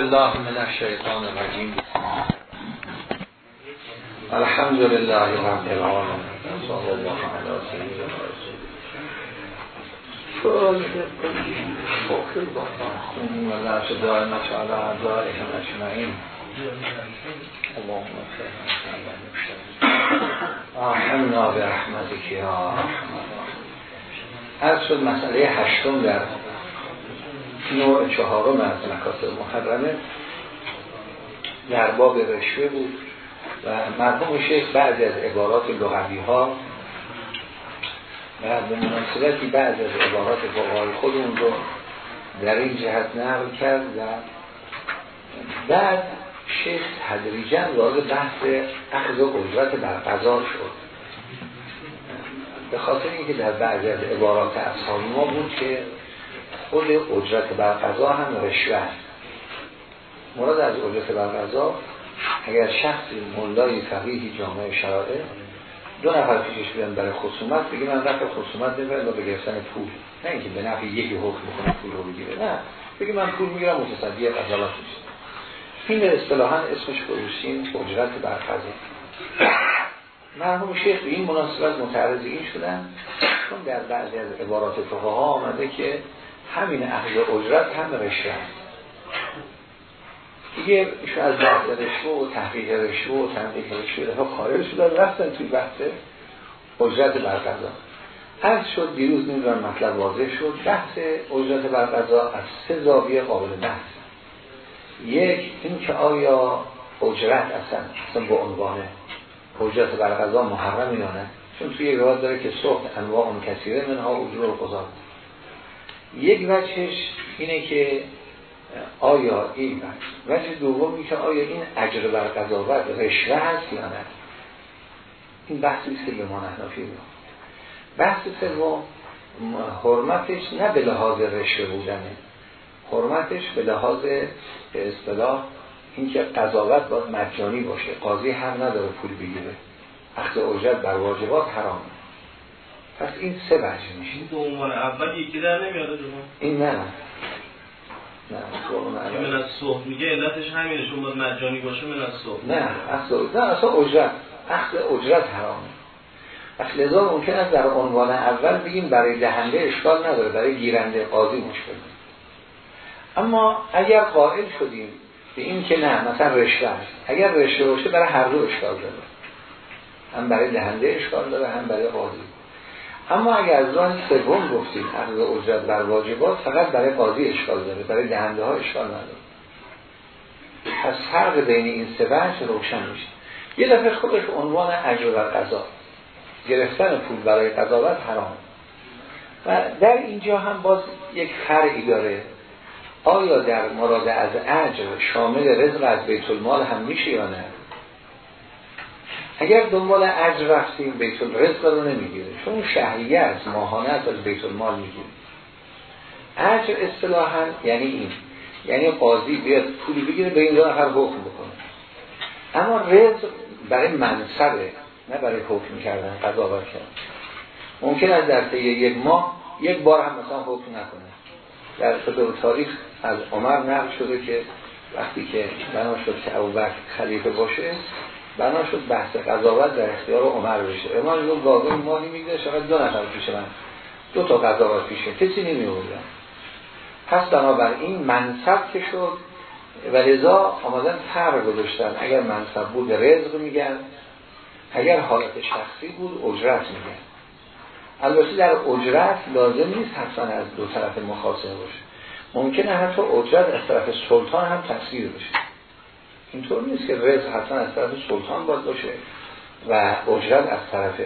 بالله من الشیطان الرجیم. الحمد لله رب العالمين صلی الله علی سیدنا رسول. و نفس دائمت على اعضائهم اجمعین اللهم آمنا به رحمتك یا از شد مسئله هشتم در نوع چهارم از مکاسب محرمه. در باب رشوه بود و مرحوم شیخ بعد از عبارات لغوی ها و به مناسبتی بعد از عبارات فقهای خودمون رو در این جهت نقل کرد و بعد شیخ تدریجا وارد بحث اخذ اجرت بر قضا شد. به خاطر اینکه در بعضی از عبارات اصحاب ما بود که خود اجرت بر قضا هم رشوه است. مراد از اجرت بر اگر شخصی مولای فقیهی جامعه شرائع دو نفر پیشش بیان برای خصومت بگه من رفت خصومت نمی‌برم و به گرفتن پول. نه اینکه به نفع یکی حکم بکنه پول رو بگیره نه. بگه من پول می‌گیرم متصدی قضاوت میشه. این اصطلاحا اسمش بروسین اجرت بر قضا مرحوم شیخ به این مناسبت متعرض این شدن چون در بعضی از عبارات فقها آمده که همین اخذ اجرت هم رشوه است دیگه ایشون از بحث رشوه و تحقیق رشوه و رشوه ها خارج شدن رفتن توی بحث اجرت بر قضا هر شد دیروز نمی‌دونم مطلب واضح شد بحث اجرت بر قضا از سه زاویه قابل بحث. یک این که آیا اجرت اصلا اصلا با عنوانه اجرت بر قضا محرم یا چون توی روایت داره که سخت انواع اون کثیره منها اجور و قضا یک وجهش اینه که آیا این وجه وجه دومی که آیا این اجر بر قضاوت رشوه هست یا نه؟ این بحثی است که به ما نحنافی بحث سوم حرمتش نه به لحاظ رشوه بودنه. حرمتش به لحاظ به اصطلاح اینکه قضاوت باید مجانی باشه. قاضی هم نداره پول بگیره. اخذ اجرت بر واجبات حرامه پس این سه بچه میشه. این دو عنوان اول یکی در نمیاد این نه. نه من از صحب میگه علتش همینه چون باید مجانی باشه من از صحب نه اصلا نه اصلا اجرت. اخذ اجرت حرامه. پس لذا ممکن است در عنوان اول بگیم برای دهنده اشکال نداره برای گیرنده قاضی مشکل اما اگر قائل شدیم به این که نه مثلا رشته است. اگر رشته باشه برای هر دو اشکال داره. هم برای دهنده اشکال داره هم برای قاضی. اما اگر از راه سوم گفتیم اخذ اجرت بر واجبات فقط برای قاضی اشکال داره برای دهنده ها اشکال نداره. پس فرق بین این سه بحث روشن میشه. یه دفعه خودش عنوان اجر و قضا. گرفتن پول برای قضاوت حرام. و در اینجا هم باز یک فرعی داره. آیا در مراد از اجر شامل رزق از بیت المال هم میشه یا نه؟ اگر دنبال اجر رفتیم بیت الرزق رو نمی‌گیره چون شهریه است ماهانه از بیت المال می‌گیره اجر اصطلاحا یعنی این. یعنی قاضی بیاد پولی بگیره به این دو نفر حکم بکنه. اما رزق برای منصبه نه برای حکم کردن قضاوت کردن. ممکن است در یک ماه یک بار هم مثلا حکم نکنه. در کتاب تاریخ از عمر نقل شده که وقتی که بنا شد که ابوبکر خلیفه باشه بنا شد بحث قضاوت در اختیار عمر بشه. عمر گفت گاهی ماهی میگه شاید دو نفر پیش من. دو تا قضاوت پیشه کسی نمی آوردن پس بنابراین منصب که شد و لذا آمدن فرق گذاشتن. اگر منصب بود رزق میگن اگر حالت شخصی بود اجرت میگن البته در اجرت لازم نیست حتما از دو طرف مخاصمه باشه. ممکنه حتی اجرت از طرف سلطان هم تصویر بشه. اینطور نیست که رزق حتما از طرف سلطان باید باشه و اجرت از طرف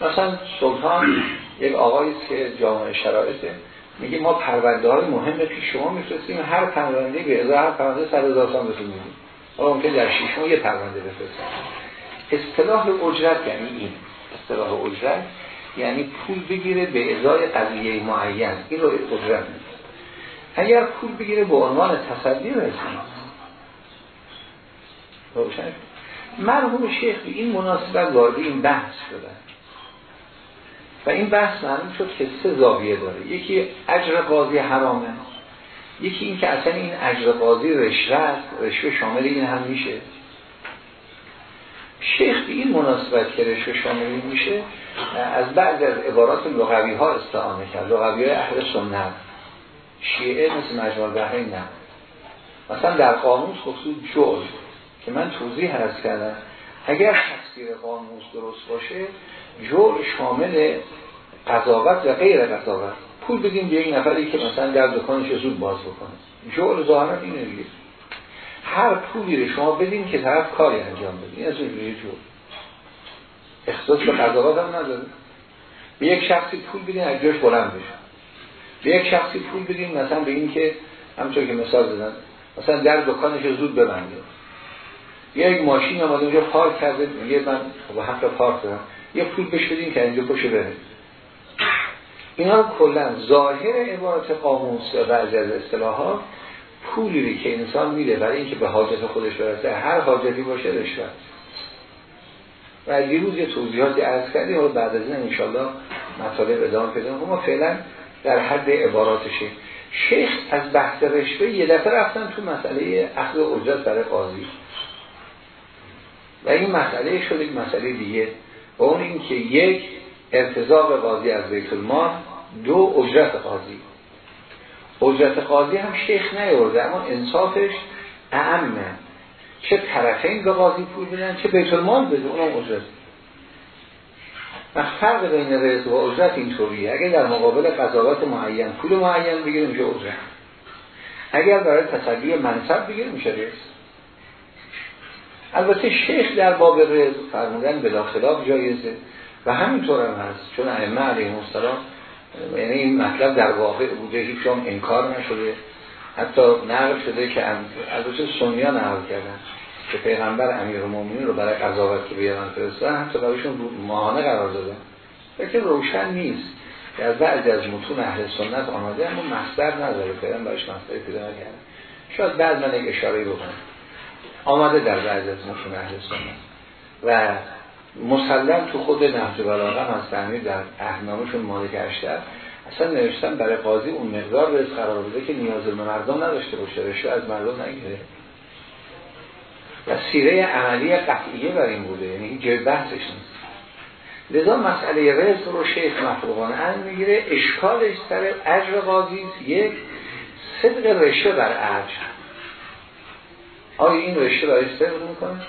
مثلا سلطان یک آقایی که جامعه شرایطه میگه ما پرونده های پیش شما میفرستیم هر پرونده به ازا هر پرونده سر هزار بهتون میدیم حالا ممکن در شیش یه پرونده بفرستیم. اصطلاح اجرت یعنی این. اصطلاح اجرت یعنی پول بگیره به ازای قضیه معین. این رو اجرت میگه. اگر پول بگیره به عنوان تصدی رسید روشن. مرحوم شیخ این مناسبت وارد این بحث شدن. و این بحث معلوم شد که سه زاویه داره. یکی اجر قاضی حرامه. یکی این که اصلا این اجر قاضی رشوه رشوه شامل این هم میشه. شیخ به این مناسبت که رشوه شامل میشه از بعض از عبارات لغوی ها استعانه کرد. لغوی های اهل سنت. شیعه مثل مجموع بحرین نه مثلا در قانون خصوص جل که من توضیح هست کردم. اگر تفسیر قانون درست باشه جل شامل قضاوت و غیر قضاوت. پول بدیم به یک نفری که مثلا در دکانش زود باز بکنه. جول ظاهرا اینه دیگه. هر پولی رو شما بدین که طرف کاری انجام بده. این از اون جول اختصاص به قضاوت هم نداره. به یک شخصی پول بدین از جاش بلند بشه. به یک شخصی پول بدین مثلا به این که همونطور که مثال زدن مثلا در دکانش زود ببنده. یا یک ماشین آمده اونجا پارک کرده میگه من با حق پارک دارم. یه پول بش بدین که اینجا پشه بره. اینا رو کلا ظاهر عبارت قاموس و بعضی از اصطلاحات پولی که انسان میده برای اینکه به حاجت خودش برسه هر حاجتی باشه رشوت. و روز یه توضیحاتی عرض کردیم و بعد از این انشالله مطالب ادامه پیدا ما فعلا در حد عباراتشه. شیخ از بحث رشوه یه دفعه رفتن تو مسئله اخذ اجرت برای قاضی. و این مسئله شد یک مسئله دیگه. و اون این که یک ارتضاق قاضی از بیت المال. دو اجرت قاضی. اجرت قاضی هم شیخ نیورده اما انصافش اعمه چه طرفین به قاضی پول بدن چه بیت المال بده اونم اجرت. و فرق بین رز و اجرت اینطوریه. اگر در مقابل قضاوت معین پول معین بگیره میشه اجرت. اگر برای تصدی منصب بگیره میشه رز البته شیخ در باب رز فرمودن بلا خلاف جایزه. و همینطور هم هست. چون ائمه علیه السلام یعنی این مطلب در واقع بوده هیچ جام انکار نشده. حتی نقل شده که البته سنیا نقل کردن که پیغمبر امیر مومنین رو برای قضاوت که بیارن فرستن حتی برایشون ماهانه قرار دادن. لیکن روشن نیست که از بعضی از متون اهل سنت آمده اما مصدر نداره. فعلا برایش مصدر پیدا نکردن. شاید بعد من اشاره بکنم. آمده در بعضی از متون اهل سنت. و مسلم تو خود نهج بلاغه هم از تعمیر در احنامشون مالک اشتر اصلا نوشتن برای قاضی اون مقدار رزق قرار بده که نیاز مردم نداشته باشه. رشوه از مردم نگیره. و سیره عملی قطعیه بر این بوده یعنی این جای بحثش نیست. لذا مسئله رزق رو شیخ مفروغان ان می‌گیره. اشکالش سر اجر قاضی یک صدق رشوه بر اجر آیا این رشته برای صدق می‌کنه؟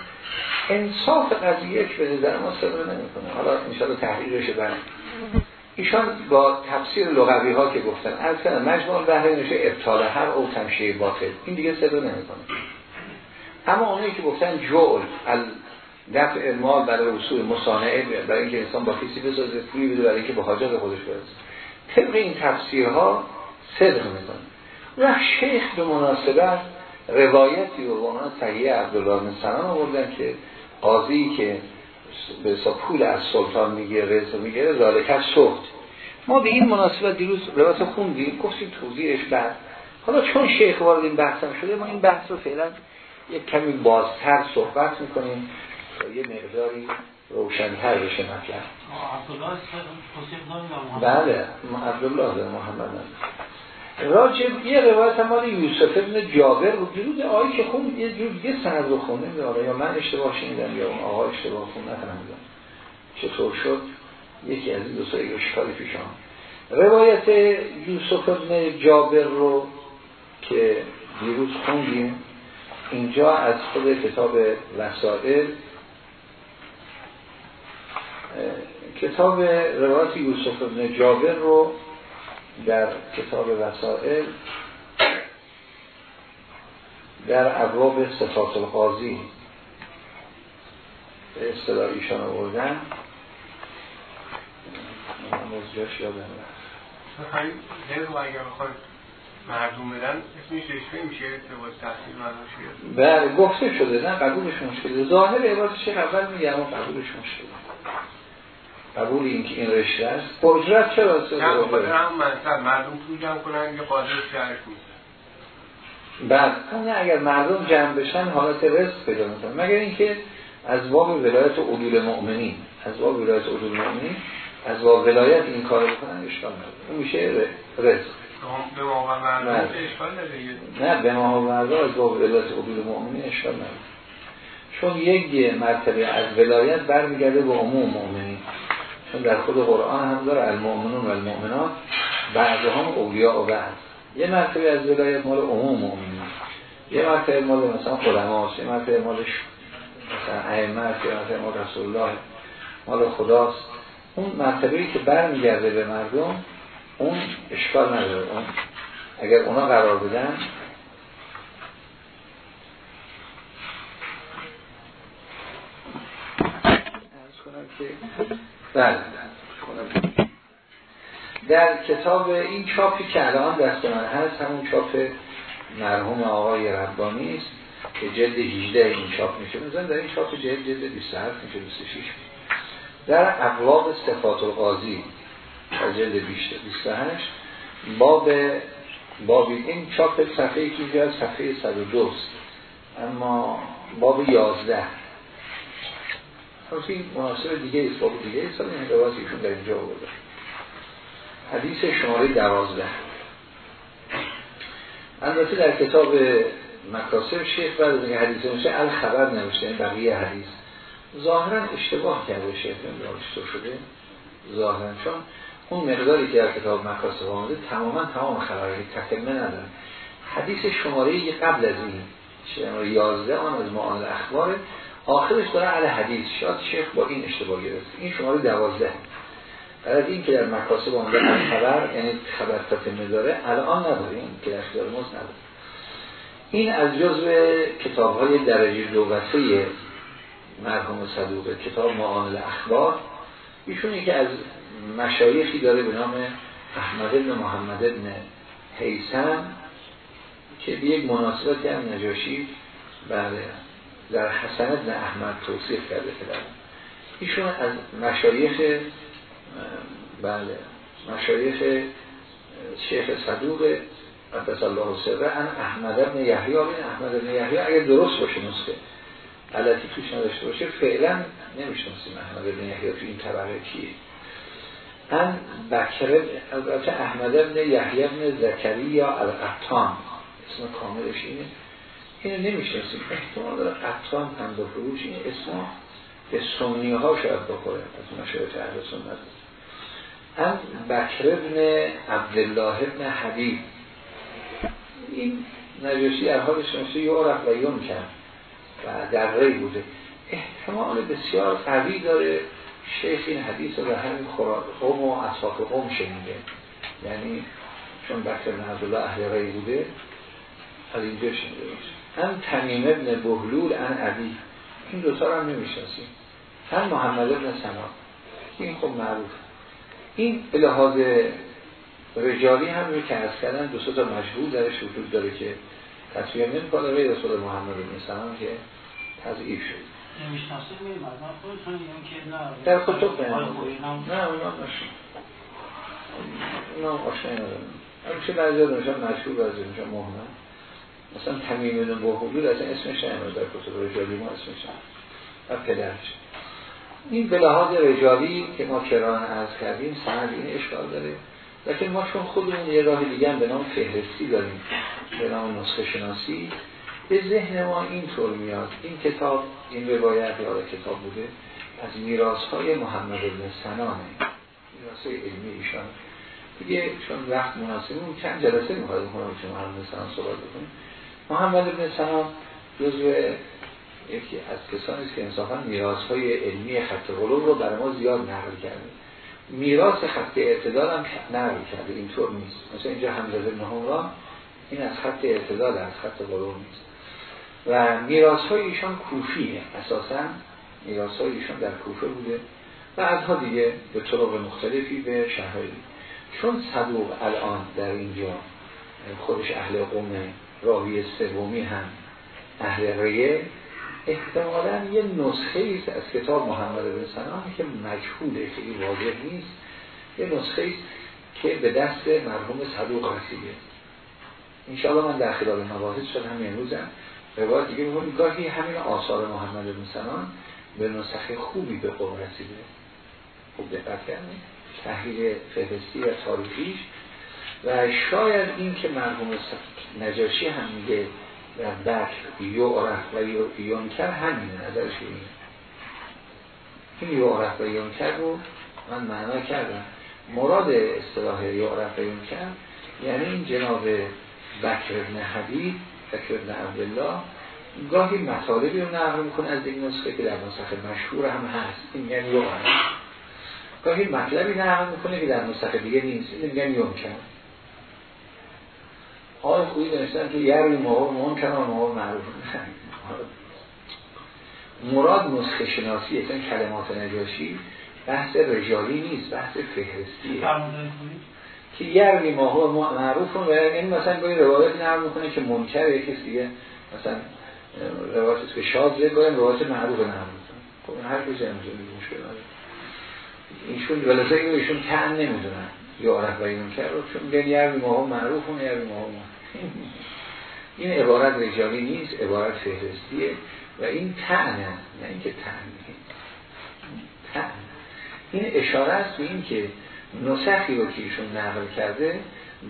انصاف قضیه که به نظر ما صدر نمی‌کنه. حالا انشاءالله تحریرش بر ایشان با تفسیر لغوی ها که گفتن از کنه مجموع بهره نشه ابطال هر او تمشیه باطل. این دیگه صدر نمی‌کنه. اما اونایی که گفتن جول دفع مال برای رسول مصانعه برای اینکه انسان با کسی بسازه پولی بده برای اینکه به حاجات خودش برسه. طبق این تفسیرها صدق می‌کنه. و شیخ به مناسبت روایتی و عنوان صحیح عبدالله بن سنان آوردن که قاضی که به پول از سلطان می‌گیره رزق می‌گیره ذالک سخت. ما به این مناسبت دیروز روایت خوندیم گفتیم توضیحش بعد. حالا چون شیخ وارد این بحثم شده ما این بحث رو فعلا یک کمی بازتر صحبت می‌کنیم. تا یه مقداری روشنتر بشه مطلب. بله عبدالله محمد. راجب یه روایت مال یوسف ابن جابر رو دیروز آقایی که خون یه جور دیگه سند رو خونه یا من اشتباه شنیدم یا اون آقا اشتباه خون نفهمیدم. چطور شد؟ یکی از این دو سایی اشکالی پیش روایت یوسف ابن جابر رو که دیروز خوندیم اینجا از خود کتاب وسائل کتاب روایت یوسف ابن جابر رو در کتاب وسائل در ابواب صفات القاضی به اصطلاح ایشان آوردن. از جاش یادم رفت. اگر بخواید مردم بدن اسمش رشوه میشه ارتباط تحصیل مردم بله گفته شده نه قبولش مشکله ظاهر عبارتش اول میگم قبولش مشکله قبول این که این رشته است. اجرت چرا سه هم منصب مردم پول جمع کنن یه قاضی شهرش بعد اگر مردم جمع بشن حالت رزق پیدا می‌کنن مگر اینکه از باب ولایت علول مؤمنین از باب ولایت علول مؤمنین از باب ولایت این کار بکنن اشکال نداره. اون میشه رزق. به ما مردم اشکال نه به ما مردم از باب علت قبول مؤمنین اشکال نداره. چون یک مرتبه از ولایت برمیگرده به عموم مؤمنین. چون در خود قرآن هم داره المؤمنون و المؤمنات بعض هم اولیاء و بعض. یه مرتبه از ولایت مال عموم مؤمنین. یه مرتبه مال مثلا خدماست یه مرتبه مالش مثلا ائمه یه مرتبه مال رسول الله مال خداست. اون مرتبه که برمیگرده به مردم اون اشکال نداره. اون اگر اونا قرار بدن بله در کتاب این چاپی که الان دست من هست همون چاپ مرحوم آقای ربانی است که جلد 18 این چاپ میشه. مثلا در این چاپ جلد جلد 27 میشه 26 در ابواب صفات القاضی جلد 28 باب باب این چاپ صفحه که از صفحه 102 است. اما باب 11 این مناسب دیگه است باب دیگه است. این روایت در اینجا آورده. حدیث شماره 12 البته در کتاب مکاسب شیخ بعد از حدیث نمیشه الخبر نمیشه این بقیه حدیث. ظاهرا اشتباه کرده شیخ نمیشه شده. ظاهرا چون اون مقداری که در کتاب مکاسب آمده تماما تمام خبری تکمه نداره. حدیث شماره قبل از این شماره 11 آن از معان اخبار آخرش داره علی حدیث شاد شیخ با این اشتباه گرفت. این شماره 12 از این که در مکاسب آمده خبر یعنی خبر تکمه داره الان نداره این که در اختیار نداره این از جزء کتاب های درجه دوبته مرحوم صدوقه کتاب معامل اخبار. ایشون یکی از مشایخی داره به نام احمد بن محمد بن حیسم که به یک مناسبتی هم نجاشی بله. در حسن بن احمد توصیف کرده که ایشون از مشایخ بله مشایخ شیخ صدوق قدس الله سره ان احمد بن یحیی. احمد بن یحیی اگر درست باشه نسخه غلطی توش نداشته باشه فعلا نمی‌شناسیم احمد بن یحیی تو این طبقه کیه. ان بکر البته احمد بن یحیی بن زکریا القطان. اسم کاملش اینه. اینو نمی‌شناسیم احتمال داره قطان هم به فروش این اسم به سنی ها شاید بخوره از مشاهد اهل سنت. هم بکر ابن عبدالله ابن حبیب. این نجاشی در حال شناسی یورف و یون کرد و در ری بوده. احتمال بسیار قوی داره شیخ این حدیث رو به همین قوم و اصحاب قوم شنیده. یعنی چون بکر ابن عبدالله اهل ری بوده از اینجا شنیده باشه هم تمیم ابن بهلول ان عبی این دوتا هم نمی‌شناسیم. هم محمد ابن سنا این خب معروف. این به لحاظ رجالی هم که از کردن دو تا مشهور درش وجود داره که تصویر نمی کنه غیر رسول محمد بن سلام که تضعیف شد. در کتب نه نه اونا نشون اونا آشنایی ندارم چه بعضی از نشان مشهور بعضی نشان مهمه مثلا تمیم بن بحبود اصلا اسمش نمیده در کتب رجالی ما اسمش و پدرش این به لحاظ رجالی که ما کران از کردیم سند این اشکال داره. لیکن ما چون خودمون یه راه دیگه هم به نام فهرستی داریم به نام نسخه شناسی به ذهن ما اینطور میاد. این کتاب این روایت یا کتاب بوده از میراث های محمد بن سنانه. میراث علمی ایشان. دیگه چون وقت مناسبه چند جلسه می‌خواد کنم که محمد بن سنان صحبت بکنیم محمد بن سنان جزو یکی از کسانی است که انصافا میراث های علمی خط قلوب رو برای ما زیاد نقل کرده. میراث خط اعتدال هم نقل کرده. اینطور نیست. مثلا اینجا حمزه بن همران این از خط اعتدال از خط قلوب نیست. و میراث های ایشان کوفیه اساسا میراث های ایشان در کوفه بوده و ازها دیگه به طرق مختلفی به شهری. چون صدوق الان در اینجا خودش اهل قوم راوی سومی هم اهل ریه احتمالا یه نسخه ایست از کتاب محمد بن سنان که مجهوله خیلی واضح نیست. یه نسخه ایست که به دست مرحوم صدوق رسیده. انشاءالله من در خلال مباحث شد همین امروزم روایت دیگه میگم گاهی همین آثار محمد بن سنان به نسخه خوبی به قوم رسیده. خوب دقت کردیم تحلیل فهرستی و تاریخیش و شاید این که مرحوم نجاشی هم میگه در بکر یعرف و یونکر همین نظرش اینه این یعرف و یونکر رو من معنا کردم. مراد اصطلاح یعرف و یونکر یعنی این جناب بکر ابن حبیب بکر ابن عبدالله گاهی مطالبی رو نقل می‌کنه از این نسخه که در نسخه مشهور هم هست. این یعنی یعرف. گاهی مطلبی نقل می‌کنه که در نسخه دیگه نیست. این میگن یونکر آقای خویی دانستن که یروی مهار کنار مهار معروف. مراد نسخه شناسی این کلمات نجاشی بحث رجالی نیست بحث فهرستیه. که یروی مهار معروف و یعنی مثلا گاهی روایت نقل می‌کنه که منکر یکی دیگه مثلا روایت که شاذه گاهی روایت معروف نقل می‌کنه. خب این هر کسی امروز مشکل داره. ایشون ولسه ایشون تعن نمی‌دونن. یا عرف بیان کرد چون میگن یروی ماها معروف و یروی ماها این عبارت رجالی نیست عبارت فهرستیه و این تعنه نه اینکه تعنه تعنه این اشاره است به این که نسخی رو که ایشون نقل کرده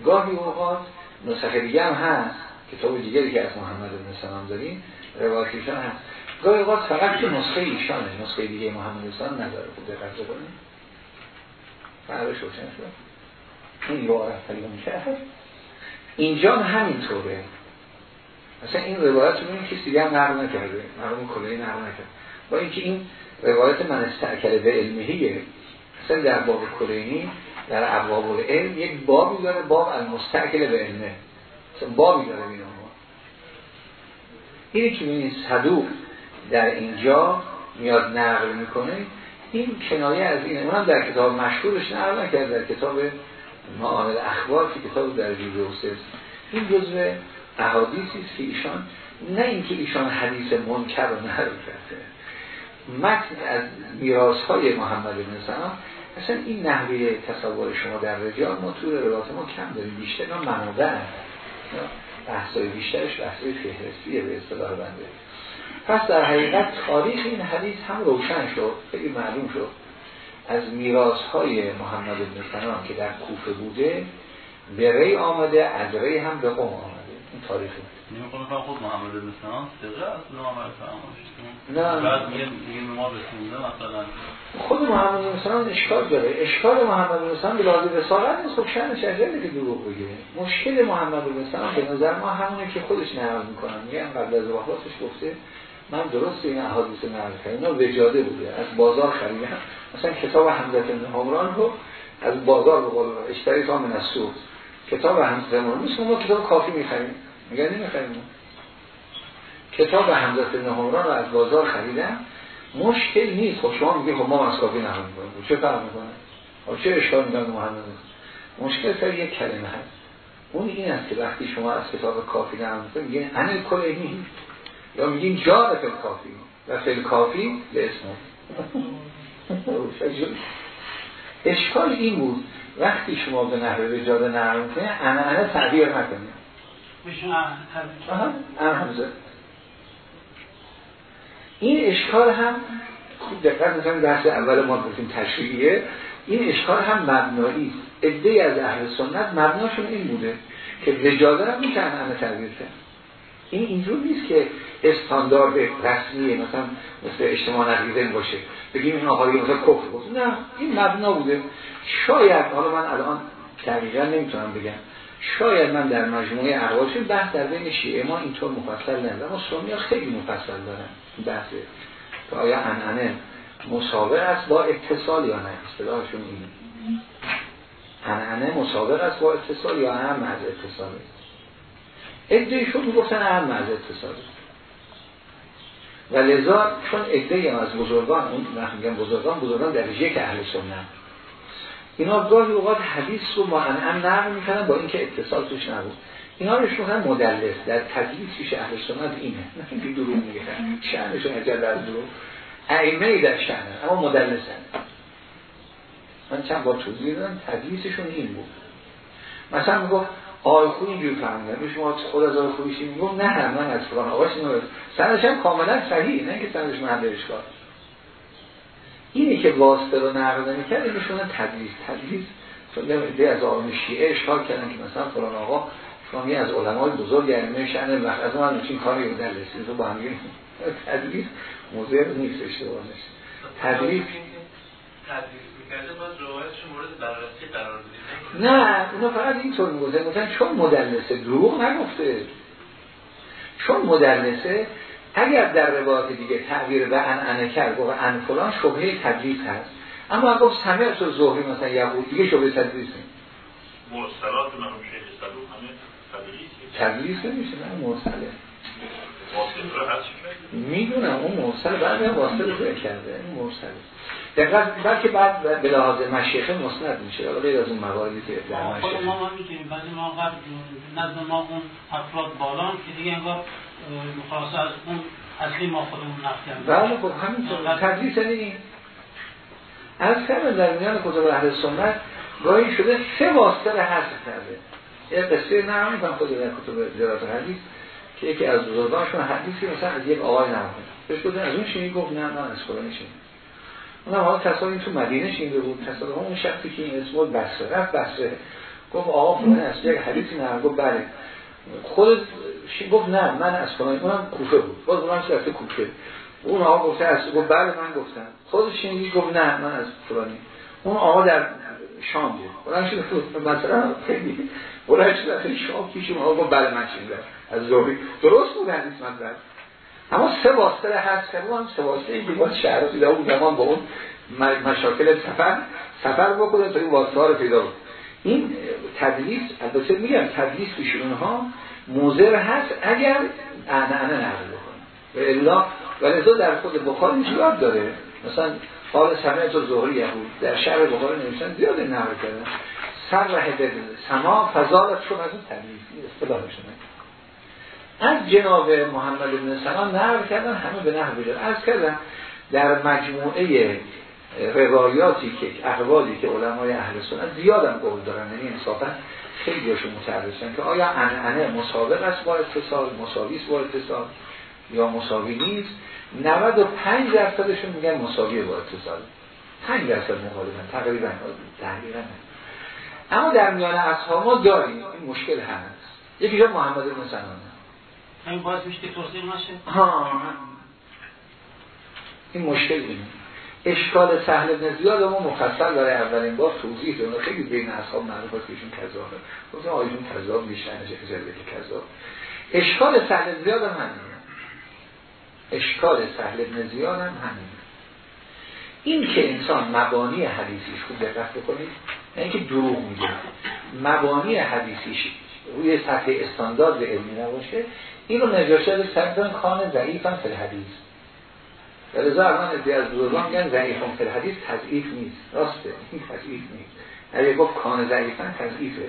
گاهی اوقات نسخ دیگه هم هست کتاب دیگری که از محمد بن سلام داریم روایت ایشان هست. گاهی اوقات فقط که نسخه ایشانه. نسخه دیگه محمد بن سلام نداره. خود دقت بکنید. فرقش روشن شد. روایت پیدا کرد اینجا همینطوره. مثلا این روایت رو این کسی دیگه هم نقل نکرده. مرحوم کلی نقل نکرد با اینکه این روایت من استرکل به علمیه مثلا در باب کلینی در ابواب العلم یک بابی داره باب المستعکل به علمه. مثلا بابی داره این اینی که این صدوق در اینجا میاد نقل می‌کنه. این کنایه از اینه. اونم در کتاب مشهورش نقل نکرد در کتاب معامل اخبار که کتاب در جوزه این جزء احادیثی است که ایشان نه اینکه ایشان حدیث منکر رو نقل کرده. متن از میراث های محمد بن سلام اصلا این نحوه تصور شما در رجال ما تو روایات ما کم داریم. بیشتر ما منابع بحثای بیشترش بحثای فهرستیه به اصطلاح بنده. پس در حقیقت تاریخ این حدیث هم روشن شد. خیلی معلوم شد. از میراث های محمد بن سلام که در کوفه بوده به ری آمده از ری هم به قوم آمده. این تاریخی نمی‌خوام کنم خود محمد بن سلام سقه از محمد نه. خود محمد بن سلام اشکال داره. اشکال محمد بن سلام به لحاظ رسالت نیست. خب شأن شجره که دروغ بگه. مشکل محمد بن سلام به نظر ما همونه که خودش نقل می‌کنن میگن قبل از وفاتش گفته. من درست این احادیث نقل اینا وجاده بوده. از بازار خریدم مثلا کتاب حمزت بن رو از بازار به قول اشتری تا من کتاب حمزت بن ما کتاب کافی می‌خریم. میگن نمی‌خریم. کتاب حمزت بن رو از بازار خریدم مشکل نیست. خب شما میگه خب ما از کافی نقل می‌کنیم. چه فرق می‌کنه؟ خب چه اشکال می‌کنه؟ محمد مشکل سر یک کلمه هست. اون این است که وقتی شما از کتاب کافی نقل می‌کنید میگه انل کلینی یا میگیم جا فل کافی و فل کافی به اسم. اشکال این بود وقتی شما به نحوه وجاده نقل می‌کنید انا انا تعبیر نکنید این اشکال هم خوب دقت مثلا درس اول ما گفتیم تشریعیه این اشکال هم مبنایی است. عده از اهل سنت مبناشون این بوده که وجاده هم می‌تونن همه تعبیر کرد این اینجور نیست که استاندارد رسمی مثلا مثل اجتماع نقیزه باشه. بگیم این آقایی مثلا کفر بود. نه این مبنا بوده. شاید حالا من الان دقیقا نمی‌تونم بگم. شاید من در مجموعه اقوالش بحث در بین شیعه ما اینطور مفصل نمیدم اما سنی خیلی مفصل دارن بحثه که آیا انعنه مسابق است با اتصال یا نه؟ اصطلاحشون این انعنه مسابق است با اتصال یا هم از اتصال ادهشون می‌گفتن اهم از اتصال و لذا چون ادهی از بزرگان اون میگم بزرگان بزرگان در یک اهل سنت. اینا گاهی اوقات حدیث رو معنعن نقل می‌کنن با اینکه اتصال توش نبود. اینا رو شما مدلس در تدلیس پیش اهل سنت اینه. نه اینکه دروغ میگن شأنشون اجل از دروغ. ائمه در شأنه اما مدلسن. من چند با توضیح دادم تدلیسشون این بود. مثلا می‌گفت آقای خوی اینجور فهمیدن شما خود از آقای خویشی می‌گفت؟ نه من از فلان آقاش اینو سندش هم کاملا صحیح. نه که سندش محل اشکال اینی که واسطه رو نقل نمی‌کرد اینشون تدلیس تدلیس چون از آقای شیعه اشکال کردن که مثلا فلان آقا شما از علمای بزرگ یعنی شأن وقت از من میشین کاری رو در رسید تو با هم تدریس. موضوع نیست اشتباهش تدریس نه اونا فقط اینطور میگوزه مثلا چون مدلسه دروغ نگفته. چون مدلسه اگر در روایت دیگه تعبیر و ان کرد و ان فلان شبهه تدریس هست. اما گفت سمع تو ظهری مثلا یهود دیگه شبهه تدریس نیست. مرسلات شیخ صدوق همه تدلیس نمیشه نه مرسله. می‌دونم اون مرسل بعد واصل رو کرده. این مرسل. دقیقا بلکه بعد به لحاظ مشیخه مسند میشه. ولی از اون مواردی که در مشیخه خود ما ما می‌تونیم بعضی ما قبل نزد ما اون افراد بالان که دیگه انگار مخواست از اون اصلی ما خودمون نفت بله خب همینطور تدلیس این از کردن در میان کتب اهل سنت گاهی شده سه واسطه حذف کرده. یه قصه نه هم خود در کتب زیارت حدیث. که یکی از بزرگانشون حدیثی مثلا از یک آقای نرمه بهش گفتن از اون شنید گفت نه نه از قرآن شنید اون حالا تصاوی تو مدینه شنیده بود. تصاوی اون شخصی که این اسم بسره رفت بسره گفت آقا فلان از یک حدیثی نه. گفت بله. خود گفت نه من از فلان اونم کوفه بود. باز اونم رفته کوفه؟ اون آقا گفته از گفت بله من گفتم. خودش شنید گفت نه من از فلانی. اون آقا در شام بود. بلند شد. مثلا خیلی بلند شد. شام پیش ما گفت بله من شنیدم از زهری درست بود حدیث مطلب. اما سه واسطه هست که هم سه واسطه این باید شهر پیدا اون زمان با اون مشاکل سفر سفر بکنه تا این واسطه ها رو پیدا بود. این تدلیس البته میگم تدلیس پیش اونها موزر هست اگر اعنعنه نقل بکنه. و الا ولی در خود بخاری زیاد داره. مثلا قال سمعت و زهری یهود در شهر بخاری نوشتن زیاد نقل کردن. سر راه بدون سما فضالت شون از اون تدلیس اصطلاحشونه از جناب محمد بن سلام نقل کردن همه به نحو بیدار از کردن در مجموعه روایاتی که احوالی که علمای اهل سنت زیادم قول دارن یعنی انصافا خیلی هاشون متعرضن که آیا انعنه مسابق است با اتصال مساوی است با اتصال یا مساوی نیست؟ 95 درصدشون میگن مساوی با اتصال. 5 درصد مخالفن تقریبا تقریبا. اما در میان اصحاب ما داریم این مشکل هست یکی جا محمد بن سنانه میشه این مشکل اینه. اشکال سهل ابن زیاد ما مفصل داره اولین بار توضیح دونه خیلی بین اصحاب که ایشون کذابه. گفتم آیشون کذاب میشن جلوه که کذاب. اشکال سهل زیاد هم همینه. اشکال سهل ابن زیاد هم همینه. این که انسان مبانی حدیثیش خوب دقت بکنید نه اینکه دروغ میگه. مبانی حدیثیش روی سطح استاندارد علمی نباشه. اینو نجاشی از سرطان کان ضعیفا فی الحدیث. ولذا الان ادعای از بزرگان میگن ضعیفا فی الحدیث تضعیف نیست. راسته این تضعیف نیست. اگه گفت کان ضعیفا تضعیفه.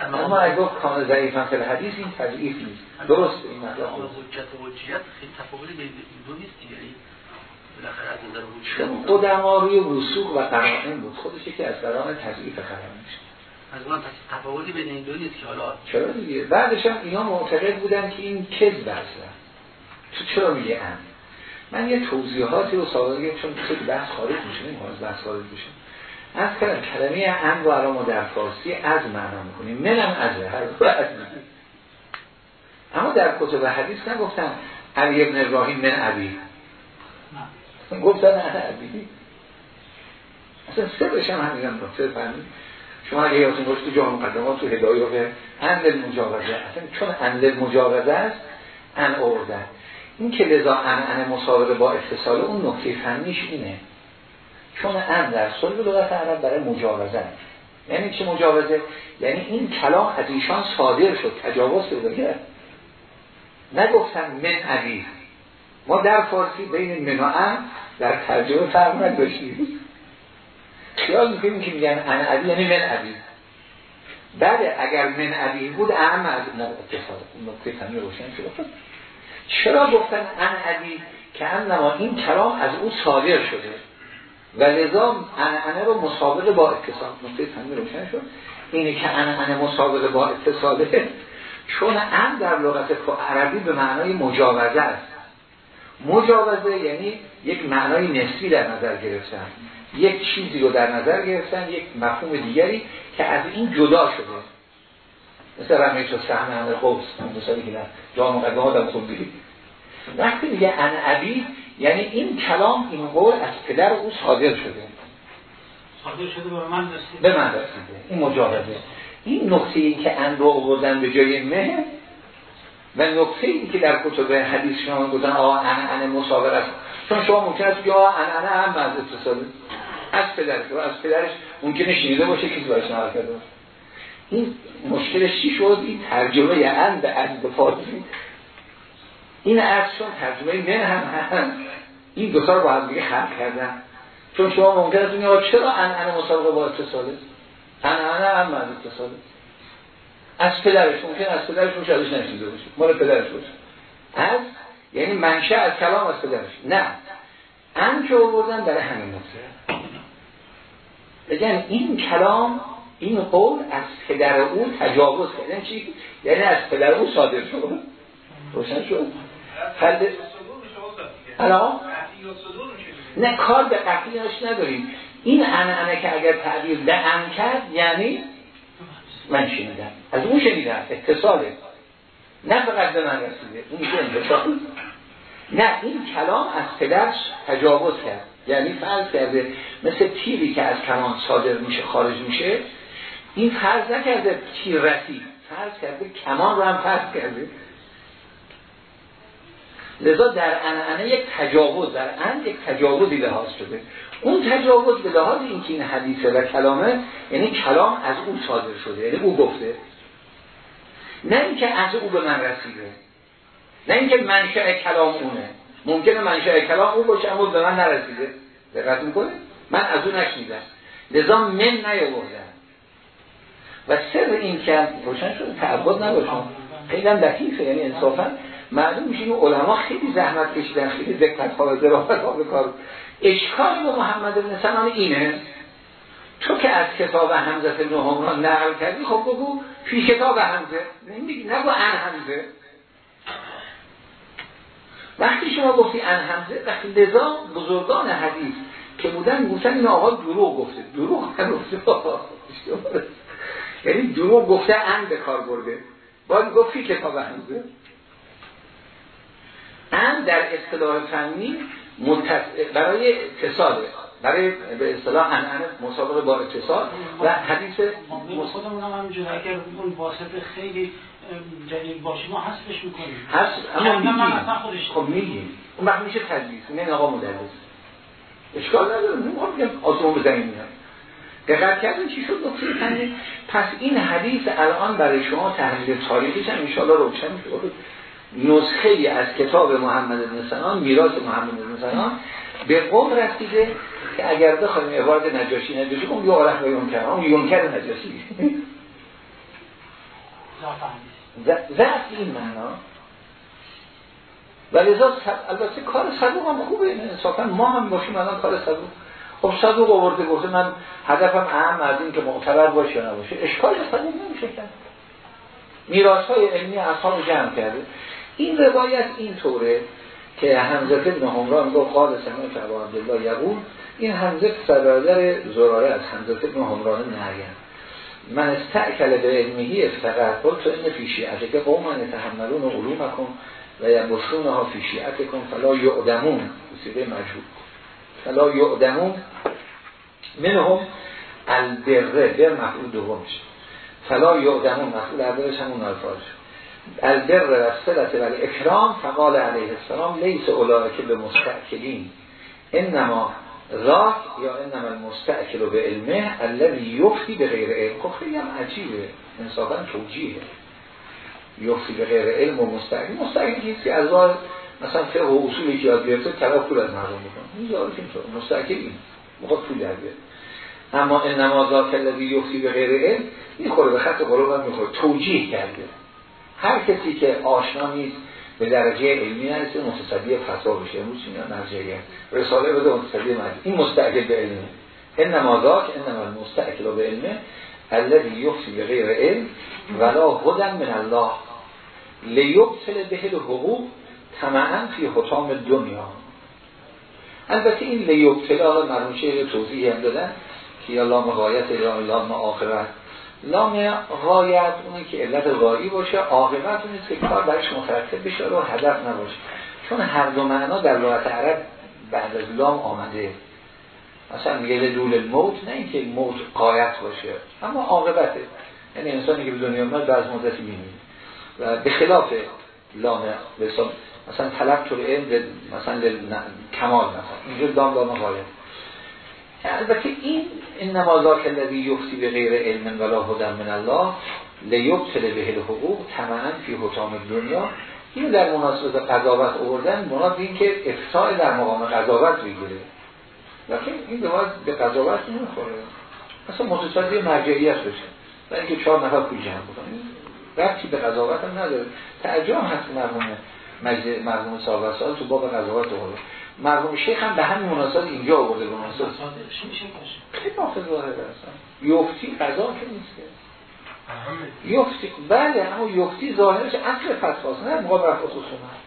اما اگه گفت کان ضعیفا فی الحدیث این تضعیف نیست. درسته این مطلب حجت و حجیت خیلی تفاوتی بین دو نیست یعنی چون قدما روی وسوق و قرائن بود. خودش که از قرائن تضعیف خرم میشه از اون تفاوتی بین این دو نیست که حالا چرا دیگه؟ بعدش هم اینا معتقد بودن که این کذب اصلا تو چرا میگه ان؟ من یه توضیحاتی رو سابقه چون خیلی بحث خارج میشه نمی‌خوام از بحث خارج بشه از کلم کلمه ان رو الان ما در فارسی از معنا می‌کنیم منم از هر دو از. اما در کتب حدیث نگفتن علی ابن ابراهیم من عبی گفتن انا عبی اصلا سرش هم همین هم سر فهمید. شما اگه یادتون باشه تو جامع مقدمات تو هدایه اندل مجاوزه اصلا چون اندل مجاوزه است ان اورده. این که لذا ان ان مسابقه با اتصال اون نکته فنیش اینه. چون ان در صلب لغت عرب برای مجاوزه یعنی چه مجاوزه؟ یعنی این کلام از ایشان صادر شد تجاوز شده نگفتن من عبی ما در فارسی بین من و ان در ترجمه فرق نداشتیم خیال می‌کنیم که میگن ان عبی یعنی من عبی بعد اگر من عبی بود اهم از نکته فهمی روشن شد چرا گفتن ان عبی که انما این کلام از او صادر شده. و لذا ان رو مسابقه با اتصال نکته فهمی روشن شد. اینه که ان ان مسابقه با اتصاله چون ان در لغت عربی به معنای مجاوزه است. مجاوزه یعنی یک معنای نسبی در نظر گرفتن. یک چیزی رو در نظر گرفتن یک مفهوم دیگری که از این جدا شده. مثل رمیش و سهم همه قوس مثالی که جا مقدمه آدم خوندی وقتی میگه ان عبید یعنی این کلام این قول از پدر او صادر شده. صادر شده به من رسیده. به من رسیده. این مجاوزه این نقطه ای که ان رو آوردن به جای مه و نقطه ای که در کتب حدیث شما گفتن آقا ان ان است. چون شما ممکن است یا ان ان هم از اتصال از پدرش از پدرش ممکنه شنیده باشه کسی باش نقل کرده این مشکلش چی شد؟ این ترجمه ان به ان به فارسی. این چون ترجمه من هم هم این دو رو با هم دیگه خلق کردن. چون شما ممکن است چرا ان ان مسابقه با اتصاله؟ ان ان هم از اتصاله. از پدرش ممکن از پدرش باشه ازش نشیده باشه. مال پدرش باشه. از یعنی منشه از کلام از پدرش. نه. ان که آوردن برای همین نقطه بگن این کلام این قول از پدر او تجاوز کرد. یعنی چی؟ یعنی از پدر او صادر شد. روشن شد؟ خلد الان؟ نه کار به قطعیش نداریم. این انه که اگر تعبیر دهن کرد یعنی من شنیدم از اون شنیدم اتصاله. نه فقط به من رسیده اون میشه نه این کلام از پدرش تجاوز کرد. یعنی فرض کرده مثل تیری که از کمان صادر میشه خارج میشه این فرض نکرده تیر رسید. فرض کرده کمان رو هم فرض کرده. لذا در انعنه یک تجاوز در ان یک تجاوزی لحاظ شده. اون تجاوز به لحاظ اینکه این حدیثه و کلامه یعنی کلام از او صادر شده یعنی او گفته. نه اینکه از او به من رسیده نه اینکه منشأ کلام اونه. ممکنه منشأ کلام او باشه اما به من نرسیده. دقت می‌کنه من از او نشنیدم. لذا من نیاوردم. و سر این که روشن شده تعبد نباشم خیلی هم دقیقه یعنی انصافا معلوم میشه این علما خیلی زحمت کشیدن خیلی دقت ها و ظرافت ها کار. اشکال به محمد بن سنان اینه تو که از کتاب حمزه را نقل کردی خب بگو فی کتاب حمزه. نمیگی نگو ان حمزه وقتی شما گفتی ان حمزه وقتی لذا بزرگان حدیث که بودن گفتن این آقا دروغ گفته. دروغ نگفته. یعنی دروغ گفته ان به کار برده. باید گفت فی کتاب حمزه. ان در اصطلاح فنی برای اتصاله برای به اصطلاح ان مسابقه با اتصال و حدیث خودمون هم اگر اون واسطه خیلی جلیل باشه ما حسبش می‌کنیم. حسب اما میگیم. خب میگیم. اون وقت میشه تدلیس نه آقا مدرس. اشکال نداره. ما میگم آسمون بزنیم میاد. دقت کردن چی شد؟ نقطه پس این حدیث الان برای شما تحلیل تاریخیش هم ان روشن میشه. نسخه ای از کتاب محمد بن سنان میراث محمد بن سنان به قوم رسیده که اگر بخوایم عبارت نجاشی نجاشی اون یه عرق به یونکر. اون یونکر نجاشی. ضعف این معنا. و لذا البته کار صدوق هم خوبه انصافا. ما هم باشیم الان کار صدوق. خب صدوق آورده گفته من هدفم اهم از این که معتبر باشه یا نباشه. اشکال صدوق نمیشه کرد. میراث های علمی اصحاب جمع کرده. این روایت این طوره که حمزه ابن همران گفت قال سمعت ابو عبدالله یقول این حمزه برادر زراره از حمزه ابن همران نهیم من استعکل به علمیهی افتقر قلت تو این فیشی از که قوم نتحملون علومکم و یبشون ها فیشیعت کن فلا یعدمون. سیده مجهود فلا یعدمون. منهم البره بر مفعول دومش. فلا یعدمون. مفعول اولش همون الفاظ. البر و صلت و اکرام فقال علیه السلام لیس که به مستعکلین انما ذات یا انما المستعکل به علمه الذي یفتی به غیر علم. خب خیلی هم عجیبه. انصافا توجیهه. یفتی به غیر علم و مستعکل مستعکل که از راه مثلا فقه و اصولی که یاد گرفته طلب پول از مردم می‌کنه. این یاری که اینطور. مستعکل این. مخواد پول در اما انما ذات الذي یفتی به غیر علم این خوره به خط قلوب هم می‌خوره. توجیه کرده هر کسی که آشنا نیست به درجه علمی نرسه متصدی فتوا بشه. امروز اینا نرجعیه رساله بده متصدی مجلس این مستعجل به علمه. انما ذاک انما المستعجل به علمه الذي یفتی به غیر علم ولا هدن من الله. لیبتل به حقوق طمعا فی حتام دنیا. البته این لیوبتلا مرموم شیخ توضیح هم دادن که یا لام غایت یا لام آخرت لام غایت اونی که علت غایی باشه عاقبت اونی که کار برش مترتب بشه و هدف نباشه. چون هر دو معنا در لغت عرب بعد از لام آمده. مثلا میگه لدول الموت نه اینکه موت قایت باشه اما عاقبته. یعنی انسانی که به دنیا اومد بعد مدتی میمیره و به خلاف لام مثلا طلب طور علم مثلا کمال مثلا اینجا لام لام غایت. البته این این که الذی یفتی به غیر علم ولا هدن من الله لیبتل به حقوق تماما فی حتام دنیا. این در مناسبت قضاوت آوردن مراد این که افتاع در مقام قضاوت بگیره. لیکن این به به قضاوت نمی‌خوره. مثلا متصدی مرجعیت بشه. و اینکه چهار نفر پول جمع بکنه ربطی به قضاوت هم نداره. تعجب هست مرحوم مجلس مرحوم سال تو باب قضاوت آورده. مرحوم شیخ هم به همین مناسبت اینجا آورده به مناسبت. خیلی نافذ ظاهر هستن یفتی قضا که نیست یفتی بله اما یفتی ظاهرش اصل فتواست نه مقام رفع خصومت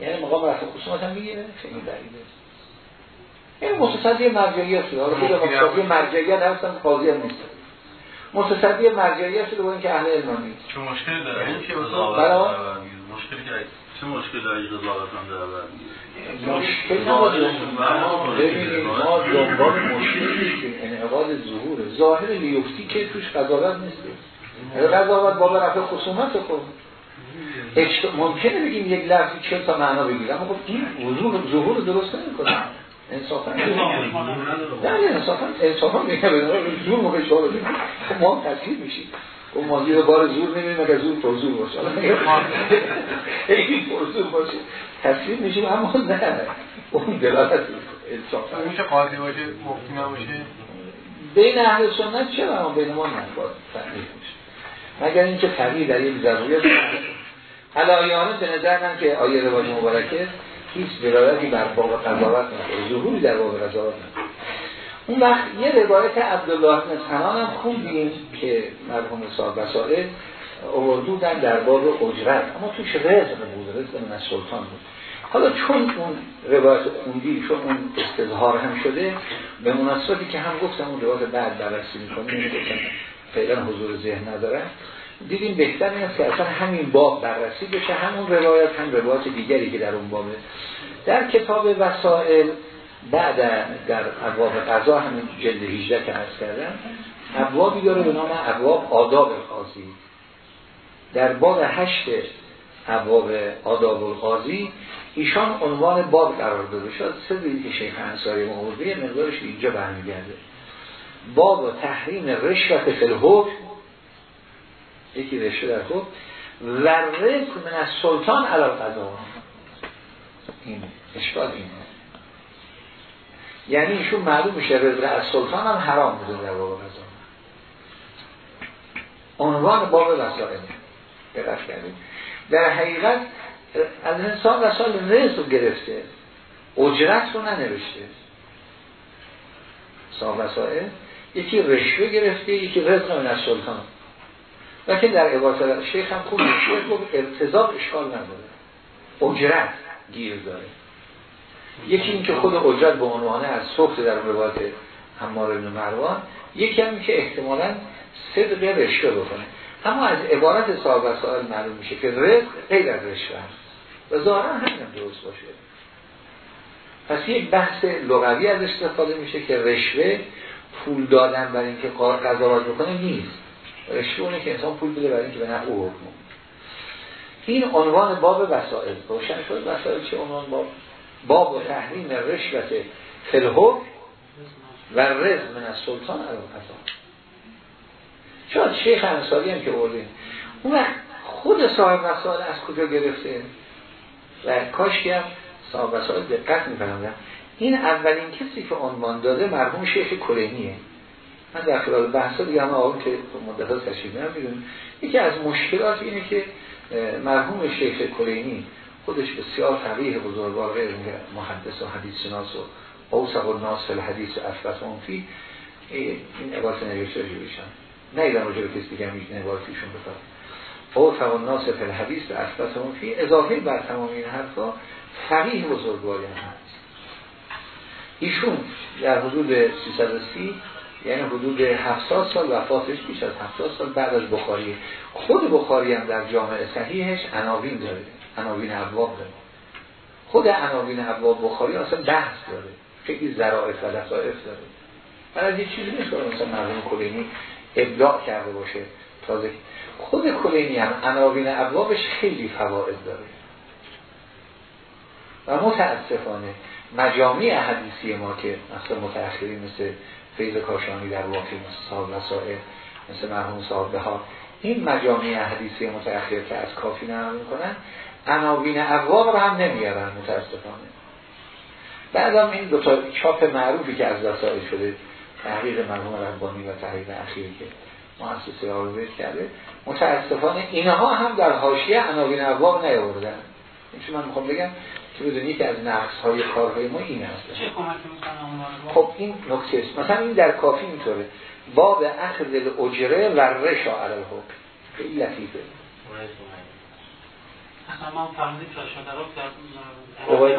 یعنی مقام رفع خصومت هم می‌گیره. خیلی دلیله این متصدی مرجعیت شده حالا خود متصدی مرجعیت هستن قاضی هم نیست. متصدی مرجعیت شده با اینکه اهل علم نیست. چه مشکلی داره. این که مشکلی که چه مشکل داری قضاوت هم داره مشکل ما دنبال مشکل نیستیم انعقاد ظهور. ظاهر لیفتی که توش قضاوت نیست قضاوت باب رفع خصومت کن ممکنه بگیم یک لفظی چه تا معنا بگیره اما خب این وضوح ظهور درست نمی‌کنه. انصافا نه انصافا انصافا میگه به زور موقع شما خب ما تصویر میشیم. اون ماضی رو بار زور نمیدیم اگر زور پر زور باشه. این پر زور باشه. تصویر میشیم اما نه. اون دلالت انصافا میشه قاضی باشه مفتی نباشه. بین اهل سنت چرا اما بین ما نه؟ تحقیق میشه. مگر اینکه تغییر در این ضروریت علایانه به نظر من که آیه روایت مبارکه هیچ دلالتی بر باب قضاوت نداره ظهوری در باب قضاوت نداره اون وقت یه روایت عبدالله بن سنان هم خوندیم که مرحوم صاحب وسائل اوردودن در باب اجرت. اما توش رزق بود رزق من سلطان بود. حالا چون اون روایت خوندی چون اون استظهار هم شده به مناسبتی که هم گفتم اون روایت بعد بررسی می‌کنیم گفتم فعلا حضور ذهن نداره. دیدیم بهتر این است که اصلا همین باب بررسی بشه همون روایت هم روایت دیگری که در اون بابه. در کتاب وسائل بعد در ابواب قضا همین جلد 18 که عرض کردم ابوابی داره به نام ابواب آداب القاضی. در باب هشت ابواب آداب القاضی ایشان عنوان باب قرار داده. شد سه که شیخ انصاری مورده مقدارش اینجا برمیگرده. باب و تحریم رشوت فلحکم یکی رشوه در خود و رزق من از سلطان علا قضا این اشکال اینه. یعنی ایشون معلوم میشه رزق از سلطان هم حرام بوده در باب قضا عنوان باب وسائل. دقت کردیم. در حقیقت از انسان وسائل رزق گرفته. اجرت رو ننوشته. صاحب وسائل. یکی رشوه گرفته یکی رزق من از سلطان. که در عبارت شیخ هم خوب میشه گفت ارتضاب اشکال نداره. اجرت گیر داره. یکی این که خود اجرت به عنوانه از سخت در روایت حمار ابن مروان یکی هم که احتمالا صدق رشوه بکنه. اما از عبارت صاحب سائل معلوم میشه که رزق غیر از رشوه هست و ظاهرا همین درست باشه. پس یک بحث لغوی از استفاده میشه که رشوه پول دادن برای اینکه قضاوت بکنه نیست. رشوه که انسان پول بده برای اینکه به نفع او حکم. این عنوان باب وسائل. روشن شد وسائل چه عنوان باب؟ باب و تحریم رشوت فلحک و رز من از سلطان قضا شاید شیخ انصاری هم که بردیم اون خود صاحب وسائل از کجا گرفته؟ و کاش که هم صاحب وسائل دقت میفهمدن. این اولین کسی که عنوان داده مرحوم شیخ کلینیه. من در خلال بحثا دیگه همه آقا که مدت تشریف نمی‌دونیم یکی از مشکلات اینه که مرحوم شیخ کلینی خودش بسیار فقیه بزرگوار غیر محدث و حدیث شناس و اوسق و ناس الحدیث و منفی این عبارت نوشته بشن نه ایدن رجوع کسی دیگه هم این عبارتیشون بخواد. او توان فی الحدیث به اصلتمون فی اضافه بر تمام این حرفا فقیه بزرگواری هست. ایشون در حدود 330 یعنی حدود 70 سال وفاتش بیش از 70 سال بعد از بخاری خود بخاری هم در جامعه صحیحش عناوین داره. عناوین ابواب داره خود عناوین ابواب بخاری اصلا بحث داره. خیلی ذرائف و لطائف داره برای یه چیزی نیست مثلا مرحوم کلینی ابداع کرده باشه. تازه خود کلینی هم عناوین ابوابش خیلی فواید داره. و متاسفانه مجامع حدیثی ما که مثل متأخرین مثل فیض کاشانی در واقعی مثل صاحب مثل مرحوم صاحب ها این مجامع حدیثی متأخر که از کافی می‌کنن. عناوین ابواب رو هم نمیارن متاسفانه. بعد این دو تا چاپ معروفی که از وسائل شده تحقیق مرحوم ربانی و تحقیق اخیری که مؤسسه آرویت کرده متاسفانه اینها هم در حاشیه عناوین ابواب نیاوردن. این من می‌خوام بگم؟ که بدونی که از نقص های کارهای ما این هست. خب این نکته است. مثلا این در کافی اینطوره باب اخذ الاجره و رشا علی الحکم. خیلی لطیفه. اصلا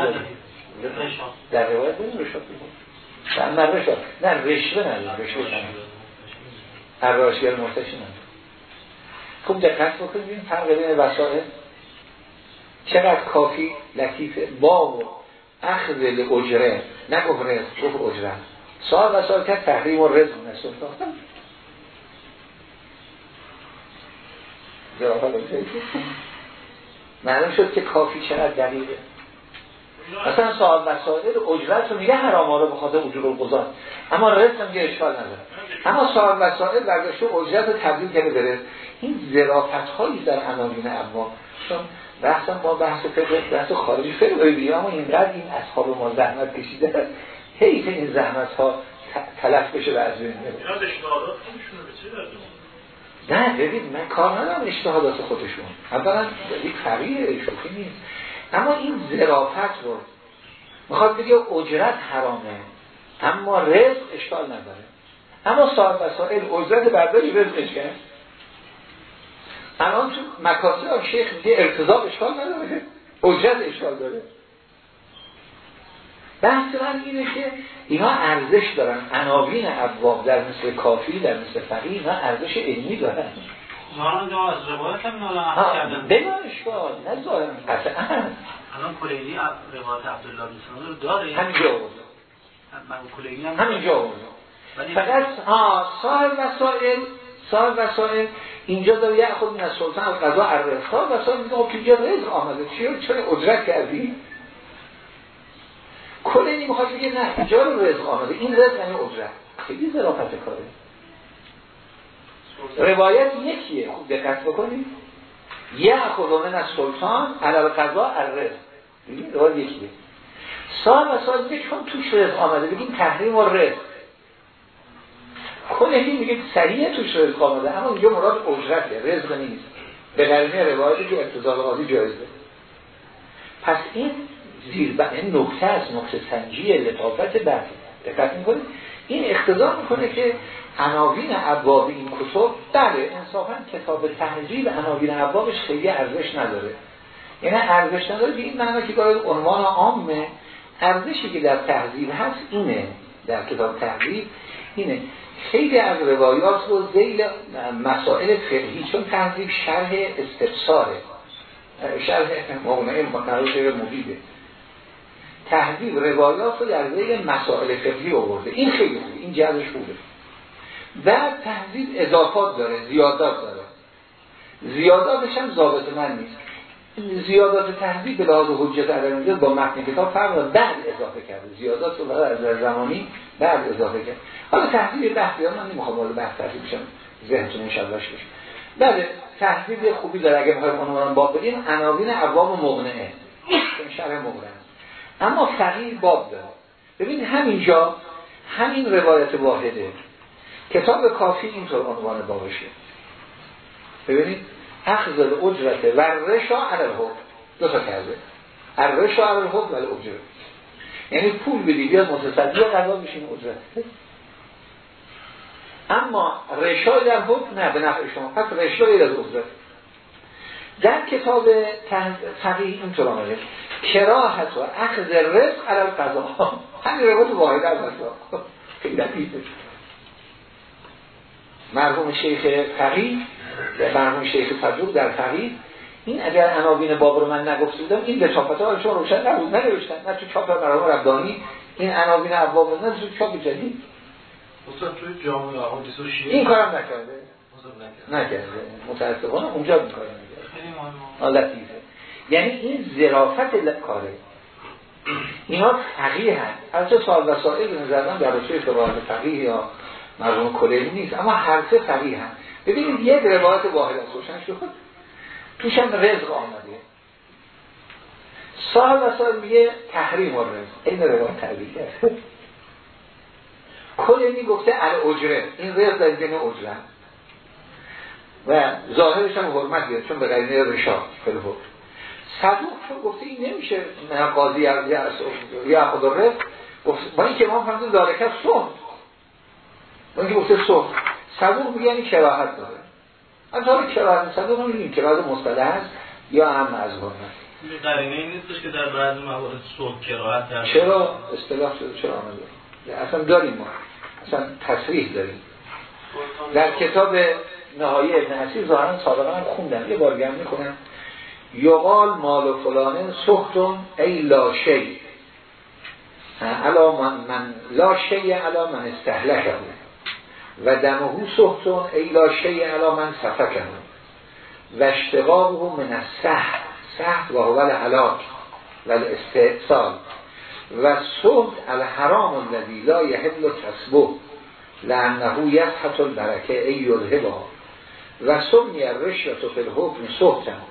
در در روایت بدون رشا در رشا نه رشوه نه رشوه نه الراشی المرتشی نه خوب دقت بکنیم فرق بین وسائل. چقدر کافی لطیفه باب اخذ اجره نه گفت رزق گفت اجره. سال و سال کرد تحریم و رزق. نسل معلوم شد که کافی چقدر دقیقه. مثلا صاحب وسائل اجرت رو میگه حرام رو بخاطر اجور القضات اما رزق هم اشکال نداره. اما صاحب وسائل برداشته اجرت رو تبدیل کرده بره این ظرافت هایی در عناوین اما چون بحثا با بحث فقه بحث خارجی فقه بگیم اما اینقدر این اصحاب ما زحمت کشیده حیف این زحمت ها تلف بشه و از بین نه ببین من کار ندارم اشتهادات خودشون. اولا یک فقیه شوخی نیست. اما این ظرافت رو می‌خواد بگه اجرت حرامه. اما رزق اشکال نداره. اما صاحب وسائل اجرت برداری رزقش کرد الان تو مکاسب شیخ میگه ارتضاب اشکال نداره. اجرت اشکال داره. بحث من اینه که اینا ارزش دارن. عناوین ابواب در مثل کافی در مثل فقیه اینا ارزش علمی دارن. ظاهرا از روایت هم نالا کردن. بلا اشکال نه ظاهرا قطعا. الان کلینی روایت عبدالله بن رو داره. همینجا هم همینجا فقط ها صاحب وسائل صاحب وسائل اینجا داره یه خود من از سلطان القضا عرف صاحب وسائل میگه اینجا رزق آمده. چیه؟ چرا اجرت کردی؟ کلینی می‌خواد بگه نه اینجا رو رزق آمده. این رزق یعنی اجرت خیلی ظرافت کاره. روایت یکیه. خوب دقت بکنید. یه خود از سلطان علاوه قضا عرف روایت یکیه. سال و سال میگه چون توش رزق آمده بگیم تحریم و رزق. کلهی میگه سریع توش رزق آمده اما اینجا مراد اجرته رزق نیست. به قرینه روایتی که اقتضال قاضی جایزه. پس این زیر این نکته است نکته سنجی لطافت بحث. دقت می‌کنید؟ این اقتضا می‌کنه که عناوین ابواب این کتب بله انصافا کتاب تهذیب عناوین ابوابش خیلی ارزش نداره. یعنی ارزش نداره به این معنی که باید عنوان عامه. ارزشی که در تهذیب هست اینه در کتاب تهذیب اینه. خیلی از روایات رو زیل مسائل فقهی چون تهذیب شرح استفساره. شرح مغنعه مقرار مبیده تهذیب روایات رو در زیل مسائل فقهی آورده. این خیلی خوبه. این جزش خوبه. بعد تهذیب اضافات داره زیادات داره. زیاداتش هم ضابط من نیست. زیادات تهذیب به لحاظ حجت علمی با متن کتاب فرق بعد اضافه کرده. زیادات رو بعد از زمانی بعد اضافه کرد حالا تهذیب بحثی من نمی‌خوام وارد بحث تهذیب بشم. ذهنتون انشالله بشه بله تهذیب خوبی داره. اگه بخوایم عنوان باب بدیم عناوین ابواب مغنعه این شرح مغنعه اما فقیر باب داره. ببین همینجا همین روایت واحده. کتاب کافی اینطور عنوان بابشه. ببینید؟ اخذ اجرت و رشا علی دو تا کرده. الرشا علی الحکم ولی اجرت یعنی پول بدی بیاد متصدی قضا بشین اجرت. اما رشا در حکم نه به نفع شما. پس رشا از اجرت در کتاب فقیه اینطور آمده. کراهت و اخذ رزق علی القضا. همین روایت واحد از خیلی مرحوم شیخ فقیه مرحوم شیخ صدوق در فقیه. این اگر عناوین باب رو من نگفته بودم این لطافت ها شما روشن نبود ننوشتن. نه تو چاپ مرحوم ربانی این عناوین ابواب نه تو چاپ جدید. استاد توی جامعه احادیث و شیعه. این کارم نکرده. نکرده. متاسفانه اونجا این کارو نکرده. لطیفه. یعنی این ظرافت کاره. اینا فقیه هست از سال وسائل به نظر من در رسول فقاهت فقیه یا مرحوم کلی نیست اما هر سه فقیه هست ببینید یک روایت واحد از روشن شد. توش هم رزق آمده. صاحب وسائل میگه تحریم و رزق. این روایت تعبیر کرد کلینی گفته ال اجره این رزق در دین اجره و ظاهرش هم حرمت بیاد چون به قرینه رشا فلو صدوق چون گفته این نمیشه نه قاضی یا خود رزق. با این که ما فهمتون دارکت سون با این که گفته سون صدوق میگه یعنی کراهت داره. از داره کراهت صدوق هم میگه کراهت مصطلح هست یا هم از حرمت قرینه نیستش که در بعض موارد صلح کراهت چرا؟ اصطلاح شده چرا آمده؟ اصلا داریم ما. اصلا تصریح داریم. در کتاب نهایی ابن حسیر ظاهرا سابقا خوندم. یه بار گم می‌کنم. یقال مال فلانه سختون ای لا شی. من, من لا شی علا من استهلکه. و دمهو سختون ای لا شی علا من سفکه و اشتقاقه من السهد سهد و هو الهلاک و الاستحصال و سهد الحرام الذي لا يحل کسبه. لانه یسحت البرکه ای یذهبها و سمی رشوت و الحکم سهتن.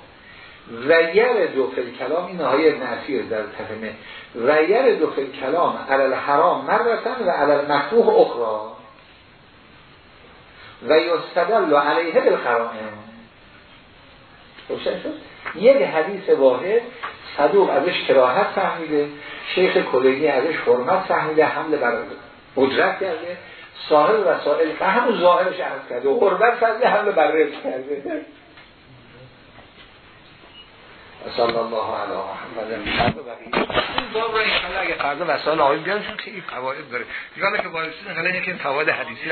و یر دو فل کلام این نهایی نعصیر در تفهمه و یر دو فل کلام علال حرام مرتن و علال مکروه اخرى. و یستدل علیه بالقرائن. روشن شد؟ یک حدیث واحد صدوق ازش کراهت فهمیده شیخ کلینی ازش حرمت فهمیده حمله بر اجرت کرده صاحب وسائل و همون ظاهرش عرض کرده و حرمت فهمیده حمله بر رفت کرده. صلی الله علی محمد. این باب را انشاءالله اگه فردا وسائل آقای بیان چون که این فواید داره دیگه که باید که این فواید حدیثی